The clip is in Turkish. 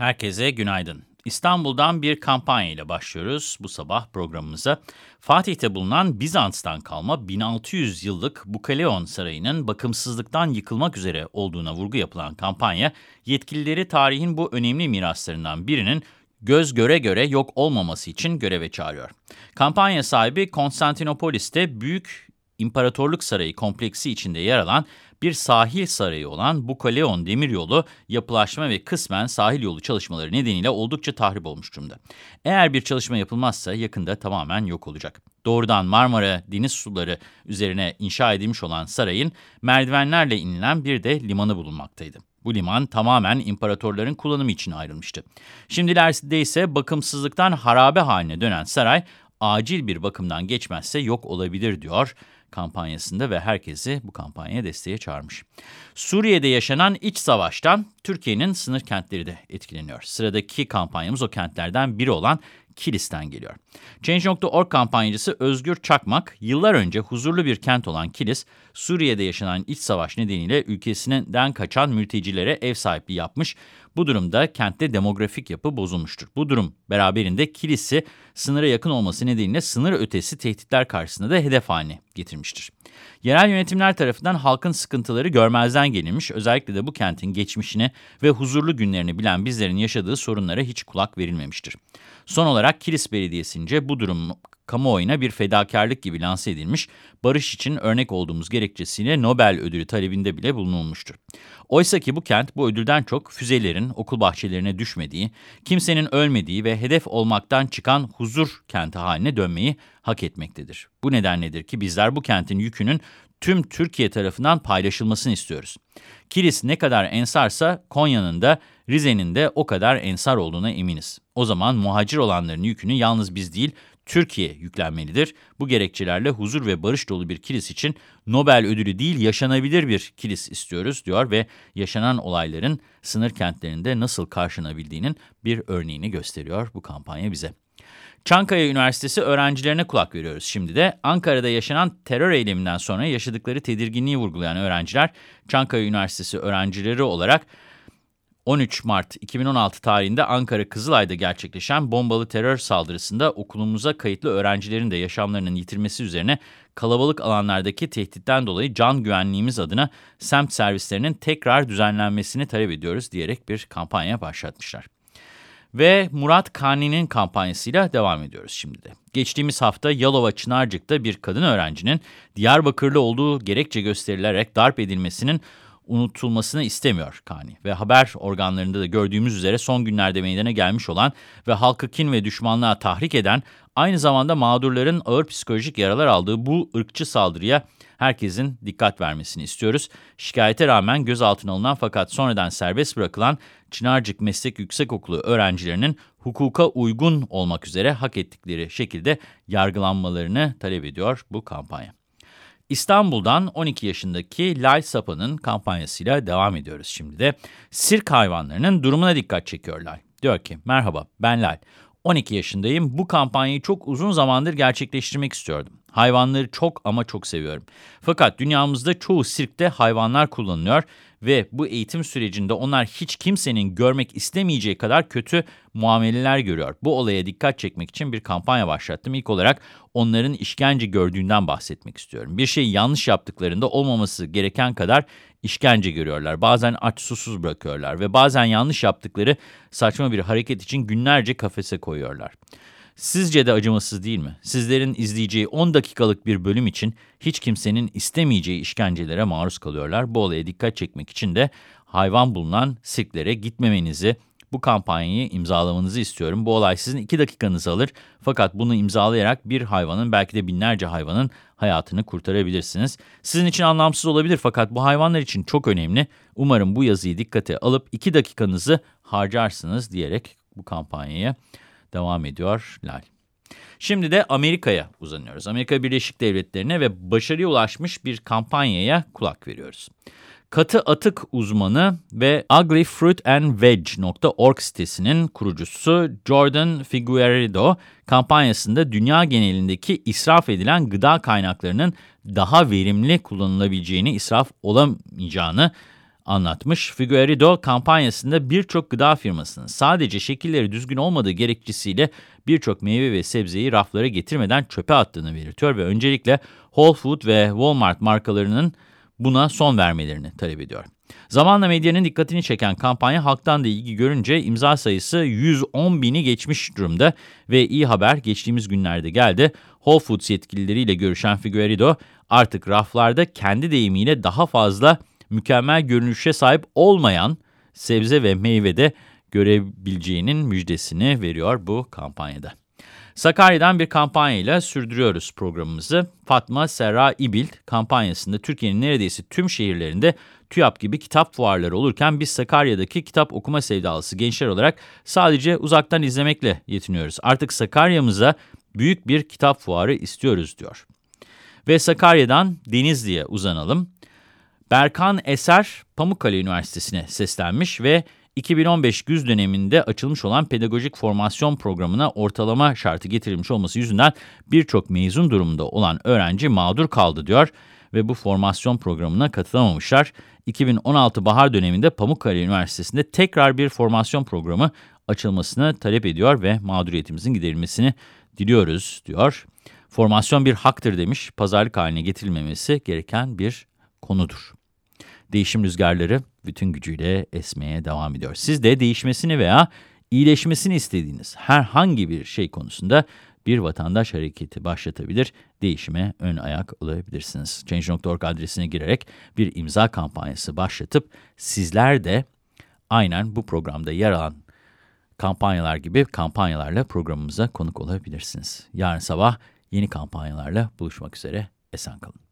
Herkese günaydın. İstanbul'dan bir kampanya ile başlıyoruz bu sabah programımıza. Fatih'te bulunan Bizans'tan kalma 1600 yıllık Bukaleon Sarayı'nın bakımsızlıktan yıkılmak üzere olduğuna vurgu yapılan kampanya, yetkilileri tarihin bu önemli miraslarından birinin göz göre göre yok olmaması için göreve çağırıyor. Kampanya sahibi Konstantinopolis'te Büyük İmparatorluk Sarayı kompleksi içinde yer alan bir sahil sarayı olan Bukaleon Demiryolu yapılaşma ve kısmen sahil yolu çalışmaları nedeniyle oldukça tahrip olmuş durumda. Eğer bir çalışma yapılmazsa yakında tamamen yok olacak. Doğrudan Marmara deniz suları üzerine inşa edilmiş olan sarayın merdivenlerle inilen bir de limanı bulunmaktaydı. Bu liman tamamen imparatorların kullanımı için ayrılmıştı. Şimdilerde ise bakımsızlıktan harabe haline dönen saray acil bir bakımdan geçmezse yok olabilir diyor kampanyasında ve herkesi bu kampanyaya desteğe çağırmış. Suriye'de yaşanan iç savaştan Türkiye'nin sınır kentleri de etkileniyor. Sıradaki kampanyamız o kentlerden biri olan Kilis'ten geliyor. Change.org kampanyacısı Özgür Çakmak, yıllar önce huzurlu bir kent olan Kilis, Suriye'de yaşanan iç savaş nedeniyle ülkesinden kaçan mültecilere ev sahipliği yapmış. Bu durumda kentte demografik yapı bozulmuştur. Bu durum beraberinde Kilis'i sınıra yakın olması nedeniyle sınır ötesi tehditler karşısında da hedef haline getirmiştir. Yerel yönetimler tarafından halkın sıkıntıları görmezden gelinmiş, özellikle de bu kentin geçmişini ve huzurlu günlerini bilen bizlerin yaşadığı sorunlara hiç kulak verilmemiştir. Son olarak Kilis Belediyesi'nce bu durum kamuoyuna bir fedakarlık gibi lanse edilmiş, barış için örnek olduğumuz gerekçesiyle Nobel ödülü talebinde bile bulunulmuştur. Oysa ki bu kent bu ödülden çok füzelerin okul bahçelerine düşmediği, kimsenin ölmediği ve hedef olmaktan çıkan huzur kenti haline dönmeyi hak etmektedir. Bu nedenledir ki bizler bu kentin yükünün tüm Türkiye tarafından paylaşılmasını istiyoruz. Kilis ne kadar ensarsa Konya'nın da Rize'nin de o kadar ensar olduğuna eminiz. O zaman muhacir olanların yükünü yalnız biz değil, Türkiye yüklenmelidir. Bu gerekçelerle huzur ve barış dolu bir kilis için Nobel ödülü değil yaşanabilir bir kilis istiyoruz diyor ve yaşanan olayların sınır kentlerinde nasıl karşılanabildiğinin bir örneğini gösteriyor bu kampanya bize. Çankaya Üniversitesi öğrencilerine kulak veriyoruz şimdi de. Ankara'da yaşanan terör eyleminden sonra yaşadıkları tedirginliği vurgulayan öğrenciler, Çankaya Üniversitesi öğrencileri olarak 13 Mart 2016 tarihinde Ankara Kızılay'da gerçekleşen bombalı terör saldırısında okulumuza kayıtlı öğrencilerin de yaşamlarının yitirmesi üzerine kalabalık alanlardaki tehditten dolayı can güvenliğimiz adına semt servislerinin tekrar düzenlenmesini talep ediyoruz diyerek bir kampanya başlatmışlar. Ve Murat Kani'nin kampanyasıyla devam ediyoruz şimdi de. Geçtiğimiz hafta Yalova Çınarcık'ta bir kadın öğrencinin Diyarbakırlı olduğu gerekçe gösterilerek darp edilmesinin unutulmasını istemiyor Kani. Ve haber organlarında da gördüğümüz üzere son günlerde meydana gelmiş olan ve halkı kin ve düşmanlığa tahrik eden, aynı zamanda mağdurların ağır psikolojik yaralar aldığı bu ırkçı saldırıya herkesin dikkat vermesini istiyoruz. Şikayete rağmen gözaltına alınan fakat sonradan serbest bırakılan Çınarcık Meslek Yüksekokulu öğrencilerinin hukuka uygun olmak üzere hak ettikleri şekilde yargılanmalarını talep ediyor bu kampanya. İstanbul'dan 12 yaşındaki Lal Sapa'nın kampanyasıyla devam ediyoruz şimdi de. Sirk hayvanlarının durumuna dikkat çekiyorlar. Diyor ki, merhaba ben Lal. 12 yaşındayım. Bu kampanyayı çok uzun zamandır gerçekleştirmek istiyordum. Hayvanları çok ama çok seviyorum. Fakat dünyamızda çoğu sirkte hayvanlar kullanılıyor ve bu eğitim sürecinde onlar hiç kimsenin görmek istemeyeceği kadar kötü muameleler görüyor. Bu olaya dikkat çekmek için bir kampanya başlattım. İlk olarak onların işkence gördüğünden bahsetmek istiyorum. Bir şey yanlış yaptıklarında olmaması gereken kadar işkence görüyorlar. Bazen aç susuz bırakıyorlar ve bazen yanlış yaptıkları saçma bir hareket için günlerce kafese koyuyorlar. Sizce de acımasız değil mi? Sizlerin izleyeceği 10 dakikalık bir bölüm için hiç kimsenin istemeyeceği işkencelere maruz kalıyorlar. Bu olaya dikkat çekmek için de hayvan bulunan sirklere gitmemenizi, bu kampanyayı imzalamanızı istiyorum. Bu olay sizin 2 dakikanızı alır. Fakat bunu imzalayarak bir hayvanın belki de binlerce hayvanın hayatını kurtarabilirsiniz. Sizin için anlamsız olabilir fakat bu hayvanlar için çok önemli. Umarım bu yazıyı dikkate alıp 2 dakikanızı harcarsınız diyerek bu kampanyaya devam ediyor Lal. Şimdi de Amerika'ya uzanıyoruz. Amerika Birleşik Devletleri'ne ve başarıya ulaşmış bir kampanyaya kulak veriyoruz. Katı atık uzmanı ve uglyfruitandveg.org sitesinin kurucusu Jordan Figueredo kampanyasında dünya genelindeki israf edilen gıda kaynaklarının daha verimli kullanılabileceğini, israf olamayacağını anlatmış. Figueredo kampanyasında birçok gıda firmasının sadece şekilleri düzgün olmadığı gerekçesiyle birçok meyve ve sebzeyi raflara getirmeden çöpe attığını belirtiyor ve öncelikle Whole Food ve Walmart markalarının buna son vermelerini talep ediyor. Zamanla medyanın dikkatini çeken kampanya halktan da ilgi görünce imza sayısı 110 bini geçmiş durumda ve iyi haber geçtiğimiz günlerde geldi. Whole Foods yetkilileriyle görüşen Figueredo artık raflarda kendi deyimiyle daha fazla mükemmel görünüşe sahip olmayan sebze ve meyvede görebileceğinin müjdesini veriyor bu kampanyada. Sakarya'dan bir kampanyayla sürdürüyoruz programımızı. Fatma Serra İbil kampanyasında Türkiye'nin neredeyse tüm şehirlerinde TÜYAP gibi kitap fuarları olurken biz Sakarya'daki kitap okuma sevdalısı gençler olarak sadece uzaktan izlemekle yetiniyoruz. Artık Sakarya'mıza büyük bir kitap fuarı istiyoruz diyor. Ve Sakarya'dan Denizli'ye uzanalım. Berkan Eser Pamukkale Üniversitesi'ne seslenmiş ve 2015 güz döneminde açılmış olan pedagojik formasyon programına ortalama şartı getirilmiş olması yüzünden birçok mezun durumunda olan öğrenci mağdur kaldı diyor ve bu formasyon programına katılamamışlar. 2016 bahar döneminde Pamukkale Üniversitesi'nde tekrar bir formasyon programı açılmasını talep ediyor ve mağduriyetimizin giderilmesini diliyoruz diyor. Formasyon bir haktır demiş, pazarlık haline getirilmemesi gereken bir konudur. Değişim rüzgarları bütün gücüyle esmeye devam ediyor. Siz de değişmesini veya iyileşmesini istediğiniz herhangi bir şey konusunda bir vatandaş hareketi başlatabilir, değişime ön ayak olabilirsiniz. Change.org adresine girerek bir imza kampanyası başlatıp sizler de aynen bu programda yer alan kampanyalar gibi kampanyalarla programımıza konuk olabilirsiniz. Yarın sabah yeni kampanyalarla buluşmak üzere. Esen kalın.